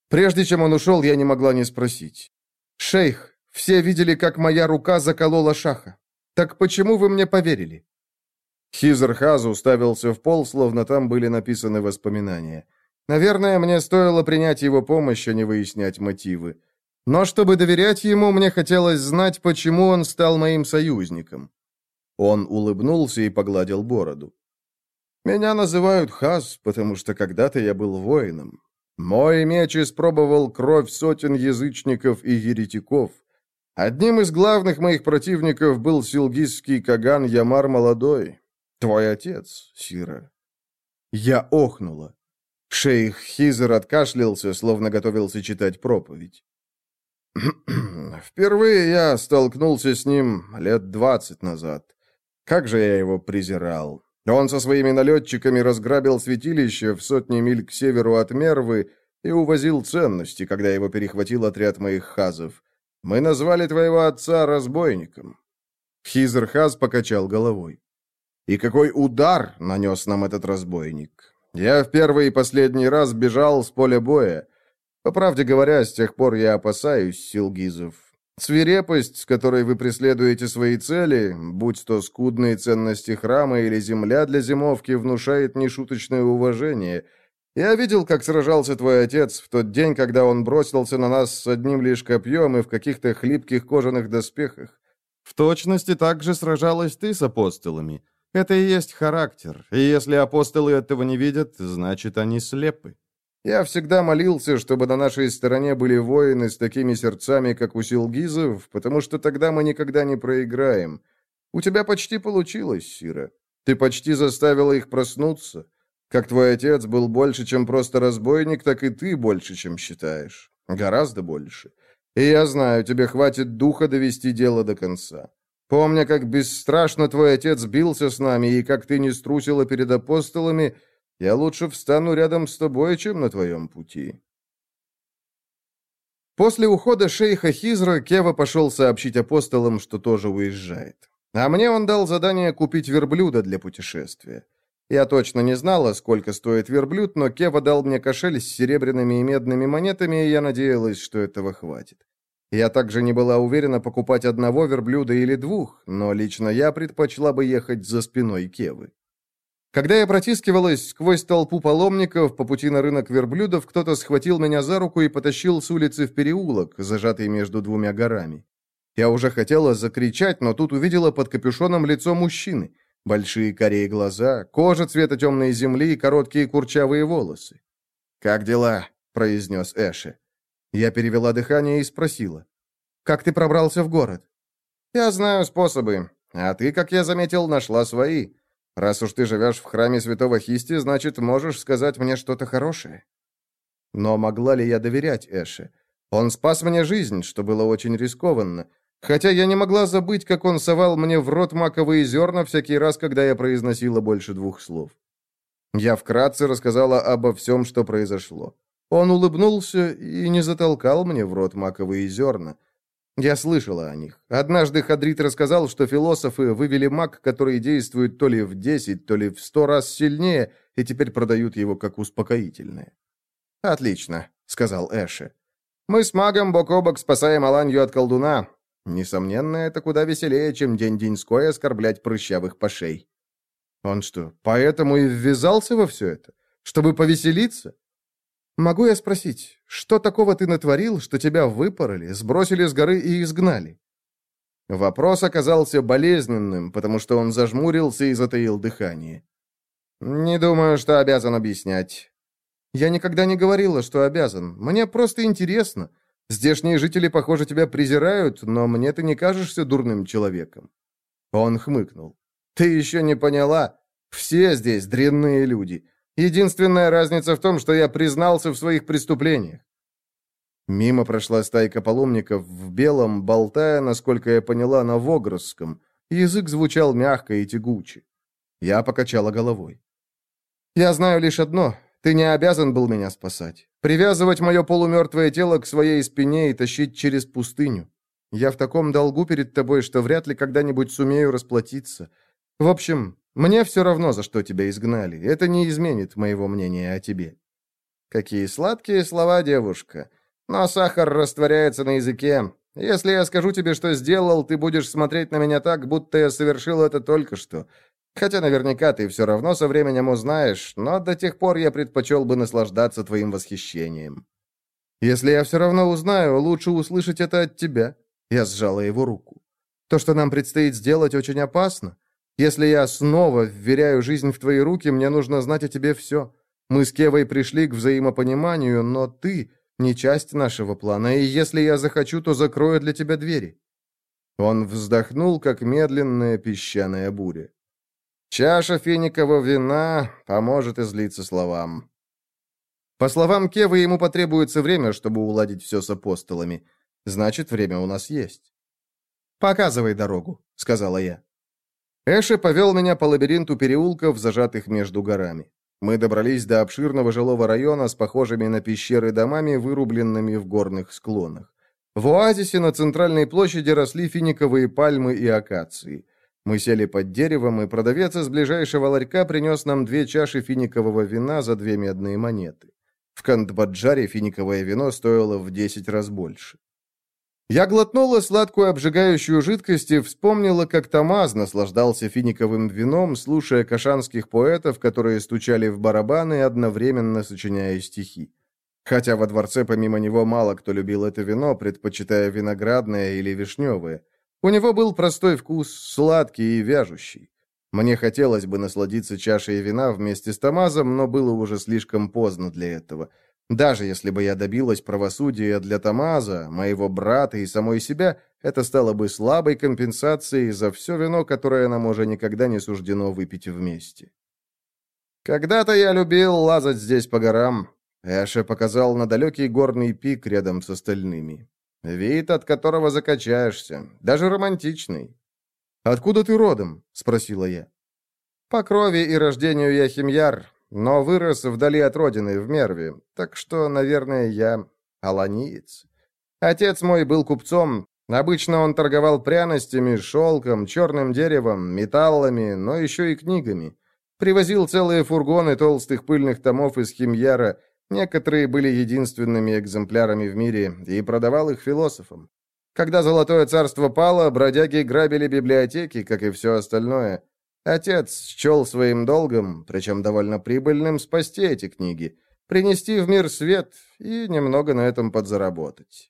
Speaker 1: Прежде чем он ушел, я не могла не спросить. «Шейх, все видели, как моя рука заколола шаха. Так почему вы мне поверили?» Хизерхаз уставился в пол, словно там были написаны воспоминания. Наверное, мне стоило принять его помощь, а не выяснять мотивы. Но чтобы доверять ему, мне хотелось знать, почему он стал моим союзником. Он улыбнулся и погладил бороду. «Меня называют Хаз, потому что когда-то я был воином. Мой меч испробовал кровь сотен язычников и еретиков. Одним из главных моих противников был силгизский Каган Ямар Молодой. Твой отец, Сира». Я охнула. Шейх Хизер откашлялся, словно готовился читать проповедь. «Впервые я столкнулся с ним лет двадцать назад. Как же я его презирал. Он со своими налетчиками разграбил святилище в сотни миль к северу от Мервы и увозил ценности, когда его перехватил отряд моих хазов. Мы назвали твоего отца разбойником». Хизер Хаз покачал головой. «И какой удар нанес нам этот разбойник! Я в первый и последний раз бежал с поля боя. По правде говоря, с тех пор я опасаюсь силгизов. Свирепость, с которой вы преследуете свои цели, будь то скудные ценности храма или земля для зимовки, внушает нешуточное уважение. Я видел, как сражался твой отец в тот день, когда он бросился на нас с одним лишь копьем и в каких-то хлипких кожаных доспехах. В точности так же сражалась ты с апостолами. Это и есть характер, и если апостолы этого не видят, значит, они слепы. Я всегда молился, чтобы на нашей стороне были воины с такими сердцами, как у Силгизов, потому что тогда мы никогда не проиграем. У тебя почти получилось, Сира. Ты почти заставила их проснуться. Как твой отец был больше, чем просто разбойник, так и ты больше, чем считаешь. Гораздо больше. И я знаю, тебе хватит духа довести дело до конца. Помня, как бесстрашно твой отец бился с нами, и как ты не струсила перед апостолами, я лучше встану рядом с тобой, чем на твоем пути». После ухода шейха Хизра Кева пошел сообщить апостолам, что тоже уезжает. А мне он дал задание купить верблюда для путешествия. Я точно не знала, сколько стоит верблюд, но Кева дал мне кошель с серебряными и медными монетами, и я надеялась, что этого хватит. Я также не была уверена, покупать одного верблюда или двух, но лично я предпочла бы ехать за спиной Кевы. Когда я протискивалась сквозь толпу паломников по пути на рынок верблюдов, кто-то схватил меня за руку и потащил с улицы в переулок, зажатый между двумя горами. Я уже хотела закричать, но тут увидела под капюшоном лицо мужчины. Большие корей глаза, кожа цвета темной земли и короткие курчавые волосы. «Как дела?» — произнес Эши. Я перевела дыхание и спросила. «Как ты пробрался в город?» «Я знаю способы. А ты, как я заметил, нашла свои. Раз уж ты живешь в храме святого Хисти, значит, можешь сказать мне что-то хорошее». Но могла ли я доверять Эше? Он спас мне жизнь, что было очень рискованно. Хотя я не могла забыть, как он совал мне в рот маковые зерна всякий раз, когда я произносила больше двух слов. Я вкратце рассказала обо всем, что произошло. Он улыбнулся и не затолкал мне в рот маковые зерна. Я слышала о них. Однажды Хадрит рассказал, что философы вывели мак, который действует то ли в 10, то ли в 100 раз сильнее, и теперь продают его как успокоительное. «Отлично», — сказал Эши. «Мы с магом бок о бок спасаем Аланью от колдуна. Несомненно, это куда веселее, чем день-деньской оскорблять прыщавых пошей». «Он что, поэтому и ввязался во все это? Чтобы повеселиться?» «Могу я спросить, что такого ты натворил, что тебя выпороли, сбросили с горы и изгнали?» Вопрос оказался болезненным, потому что он зажмурился и затаил дыхание. «Не думаю, что обязан объяснять». «Я никогда не говорила, что обязан. Мне просто интересно. Здешние жители, похоже, тебя презирают, но мне ты не кажешься дурным человеком». Он хмыкнул. «Ты еще не поняла? Все здесь дрянные люди. Единственная разница в том, что я признался в своих преступлениях. Мимо прошла стайка паломников в белом, болтая, насколько я поняла, на вогросском. Язык звучал мягко и тягуче. Я покачала головой. «Я знаю лишь одно. Ты не обязан был меня спасать. Привязывать мое полумертвое тело к своей спине и тащить через пустыню. Я в таком долгу перед тобой, что вряд ли когда-нибудь сумею расплатиться. В общем, мне все равно, за что тебя изгнали. Это не изменит моего мнения о тебе».
Speaker 2: «Какие сладкие слова, девушка. Но сахар растворяется на языке. Если я скажу тебе, что сделал, ты будешь смотреть на меня так, будто я совершил это только что. Хотя наверняка ты все равно со временем узнаешь, но до тех пор я предпочел бы наслаждаться твоим восхищением».
Speaker 1: «Если я все равно узнаю, лучше услышать это от тебя». Я сжала его руку. «То, что нам предстоит сделать, очень опасно. Если я снова вверяю жизнь в твои руки, мне нужно знать о тебе все. Мы с Кевой пришли к взаимопониманию, но ты не часть нашего плана, и если я захочу, то закрою для тебя двери». Он вздохнул, как медленная песчаная буря.
Speaker 2: «Чаша финикового вина поможет излиться словам».
Speaker 1: По словам Кевы, ему потребуется время, чтобы уладить все с апостолами. Значит, время у нас есть. «Показывай дорогу», — сказала я. Эши повел меня по лабиринту переулков, зажатых между горами. Мы добрались до обширного жилого района с похожими на пещеры домами, вырубленными в горных склонах. В оазисе на центральной площади росли финиковые пальмы и акации. Мы сели под деревом, и продавец из ближайшего ларька принес нам две чаши финикового вина за две медные монеты. В Кандбаджаре финиковое вино стоило в десять раз больше. Я глотнула сладкую обжигающую жидкость и вспомнила, как Тамаз наслаждался финиковым вином, слушая кашанских поэтов, которые стучали в барабаны, одновременно сочиняя стихи. Хотя во дворце помимо него мало кто любил это вино, предпочитая виноградное или вишневое. У него был простой вкус, сладкий и вяжущий. Мне хотелось бы насладиться чашей вина вместе с Тамазом, но было уже слишком поздно для этого – даже если бы я добилась правосудия для Тамаза, моего брата и самой себя, это стало бы слабой компенсацией за все вино, которое нам уже никогда не суждено выпить вместе. Когда-то я любил лазать здесь по горам. Эша показал на далекий горный пик рядом с остальными. Вид, от которого закачаешься, даже романтичный. «Откуда ты родом?» — спросила я. «По крови и рождению я химьяр, но вырос вдали от родины, в Мерве, так что, наверное, я аланиец. Отец мой был купцом, обычно он торговал пряностями, шелком, черным деревом, металлами, но еще и книгами. Привозил целые фургоны толстых пыльных томов из Химьяра, некоторые были единственными экземплярами в мире, и продавал их философам. Когда Золотое Царство пало, бродяги грабили библиотеки, как и все остальное – Отец счел своим долгом, причем довольно прибыльным, спасти эти книги, принести в мир свет и немного на этом подзаработать.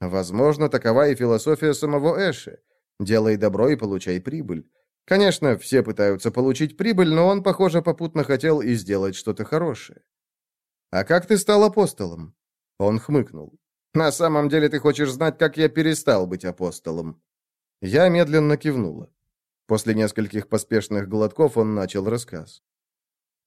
Speaker 1: Возможно, такова и философия самого Эши. Делай добро и получай прибыль. Конечно, все пытаются получить прибыль, но он, похоже, попутно хотел и сделать что-то хорошее. «А как ты стал апостолом?» Он хмыкнул. «На самом деле ты хочешь знать, как я перестал быть апостолом?» Я медленно кивнула. После нескольких поспешных глотков он начал рассказ.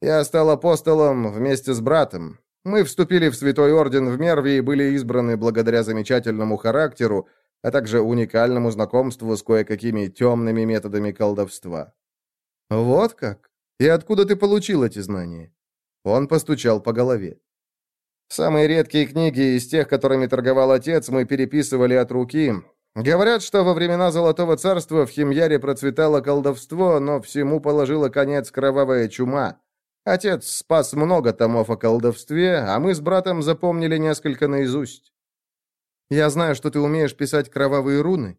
Speaker 1: «Я стал апостолом вместе с братом. Мы вступили в Святой Орден в Мерве и были избраны благодаря замечательному характеру, а также уникальному знакомству с кое-какими темными методами колдовства». «Вот как? И откуда ты получил эти знания?» Он постучал по голове. «Самые редкие книги из тех, которыми торговал отец, мы переписывали от руки, Говорят, что во времена Золотого Царства в Химьяре процветало колдовство, но всему положила конец кровавая чума. Отец спас много томов о колдовстве, а мы с братом запомнили несколько наизусть. Я знаю, что ты умеешь писать кровавые руны.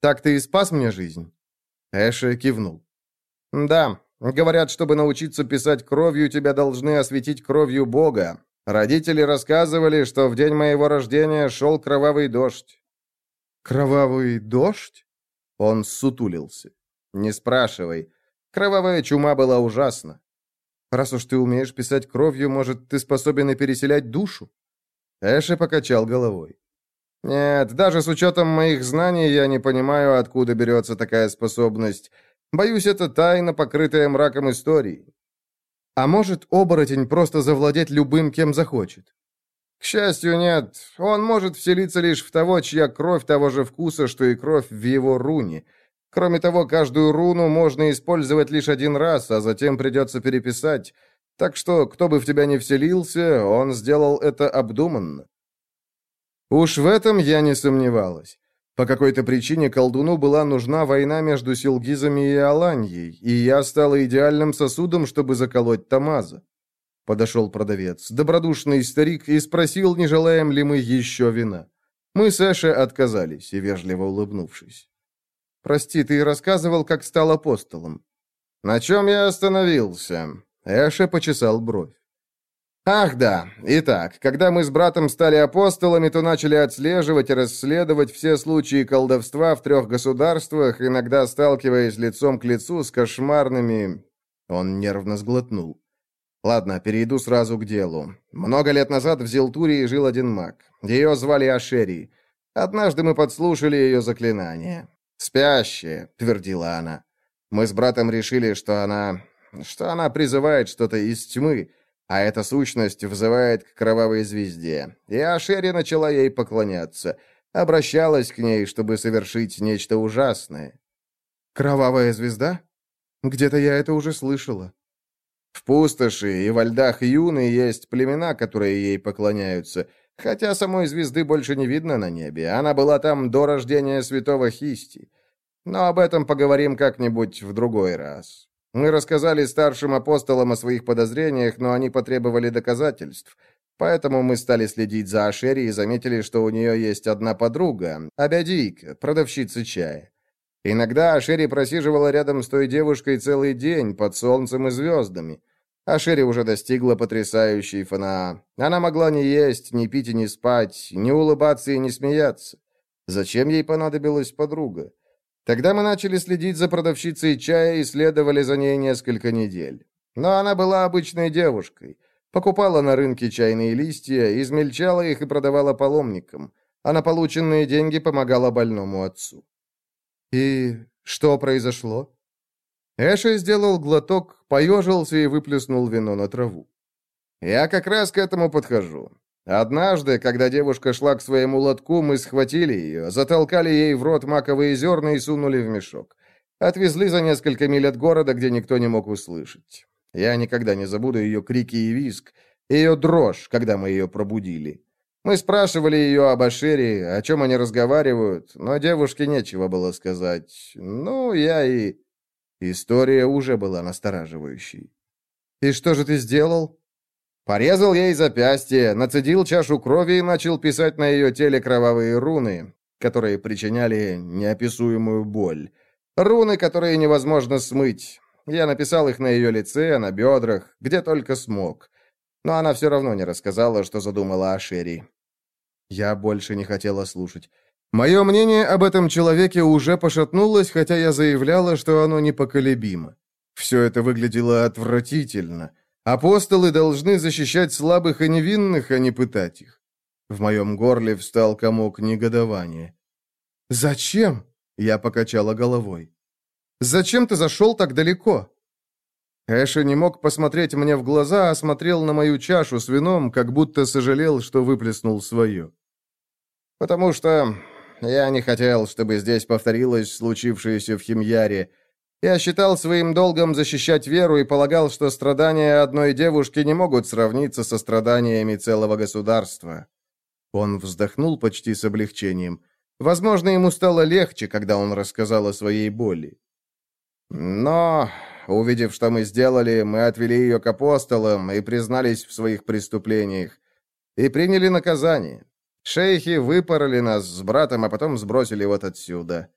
Speaker 1: Так ты и спас мне жизнь?» Эша кивнул. «Да, говорят, чтобы научиться писать кровью, тебя должны осветить кровью Бога. Родители рассказывали, что в день моего рождения шел кровавый дождь. «Кровавый дождь?» Он сутулился. «Не спрашивай. Кровавая чума была ужасна. Раз уж ты умеешь писать кровью, может, ты способен и переселять душу?» Эши покачал головой. «Нет, даже с учетом моих знаний я не понимаю, откуда берется такая способность. Боюсь, это тайна, покрытая мраком истории. А может, оборотень просто завладеть любым, кем захочет? К счастью, нет. Он может вселиться лишь в того, чья кровь того же вкуса, что и кровь в его руне. Кроме того, каждую руну можно использовать лишь один раз, а затем придется переписать. Так что, кто бы в тебя не вселился, он сделал это обдуманно. Уж в этом я не сомневалась. По какой-то причине колдуну была нужна война между Силгизами и Аланьей, и я стала идеальным сосудом, чтобы заколоть Тамаза. Подошел продавец, добродушный старик, и спросил, не желаем ли мы еще вина. Мы с Эшей отказались, и вежливо улыбнувшись. «Прости, ты рассказывал, как стал апостолом». «На чем я остановился?» Эша почесал бровь. Ах да, итак, когда мы с братом стали апостолами, то начали отслеживать и расследовать все случаи колдовства в трех государствах, иногда сталкиваясь лицом к лицу с кошмарными... Он нервно сглотнул. Ладно, перейду сразу к делу. Много лет назад в Зелтурии жил один маг. Ее звали Ашери. Однажды мы подслушали ее заклинание. «Спящая», — твердила она. Мы с братом решили, что она... что она призывает что-то из тьмы, а эта сущность взывает к кровавой звезде. И Ашери начала ей поклоняться. Обращалась к ней, чтобы совершить нечто ужасное.
Speaker 2: «Кровавая звезда? Где-то я это уже слышала».
Speaker 1: В пустоши и во льдах Юны есть племена, которые ей поклоняются, хотя самой звезды больше не видно на небе. Она была там до рождения святого Хисти. Но об этом поговорим как-нибудь в другой раз. Мы рассказали старшим апостолам о своих подозрениях, но они потребовали доказательств. Поэтому мы стали следить за Ашери и заметили, что у нее есть одна подруга, Абядийка, продавщица чая. Иногда Ашери просиживала рядом с той девушкой целый день под солнцем и звездами. Ашери уже достигла потрясающей фанаа. Она могла не есть, не пить и не спать, не улыбаться и не смеяться. Зачем ей понадобилась подруга? Тогда мы начали следить за продавщицей чая и следовали за ней несколько недель. Но она была обычной девушкой. Покупала на рынке чайные листья, измельчала их и продавала паломникам. А на полученные деньги помогала больному отцу.
Speaker 2: «И что произошло?» Эша сделал глоток, поежился и выплеснул вино на траву.
Speaker 1: «Я как раз к этому подхожу. Однажды, когда девушка шла к своему лотку, мы схватили ее, затолкали ей в рот маковые зерна и сунули в мешок. Отвезли за несколько миль от города, где никто не мог услышать. Я никогда не забуду ее крики и визг, ее дрожь, когда мы ее пробудили. Мы спрашивали ее об Ашире, о чем они разговаривают, но девушке нечего было сказать. Ну, я и... История уже была настораживающей.
Speaker 2: «И что же ты сделал?»
Speaker 1: Порезал ей запястье, нацедил чашу крови и начал писать на ее теле кровавые руны, которые причиняли неописуемую боль. Руны, которые невозможно смыть. Я написал их на ее лице, на бедрах, где только смог. Но она все равно не рассказала, что задумала о Шерри. Я больше не хотела слушать. Мое мнение об этом человеке уже пошатнулось, хотя я заявляла, что оно непоколебимо. Все это выглядело отвратительно. Апостолы должны защищать слабых и невинных, а не пытать их. В моем горле встал комок негодования.
Speaker 2: «Зачем?» — я покачала головой. «Зачем ты зашел так далеко?»
Speaker 1: Эша не мог посмотреть мне в глаза, а смотрел на мою чашу с вином, как будто сожалел, что выплеснул свое. «Потому что я не хотел, чтобы здесь повторилось случившееся в Химьяре, я считал своим долгом защищать веру и полагал, что страдания одной девушки не могут сравниться со страданиями целого государства. Он вздохнул почти с облегчением. Возможно, ему стало легче, когда он рассказал о своей боли. Но, увидев, что мы сделали, мы отвели ее к апостолам и признались в своих преступлениях. И приняли наказание. Шейхи выпороли нас с братом, а потом сбросили вот отсюда.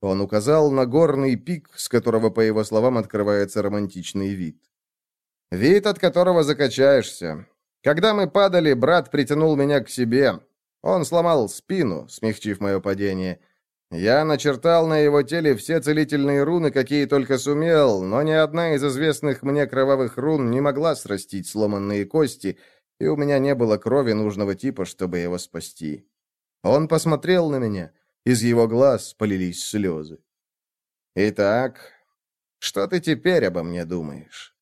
Speaker 1: Он указал на горный пик, с которого, по его словам, открывается романтичный вид. Вид, от которого закачаешься. Когда мы падали, брат притянул меня к себе. Он сломал спину, смягчив мое падение. Я начертал на его теле все целительные руны, какие только сумел, но ни одна из известных мне кровавых рун не могла срастить сломанные кости, и у меня не было крови нужного типа, чтобы его спасти. Он посмотрел на меня — из его глаз полились слезы. «Итак, что ты теперь обо мне думаешь?»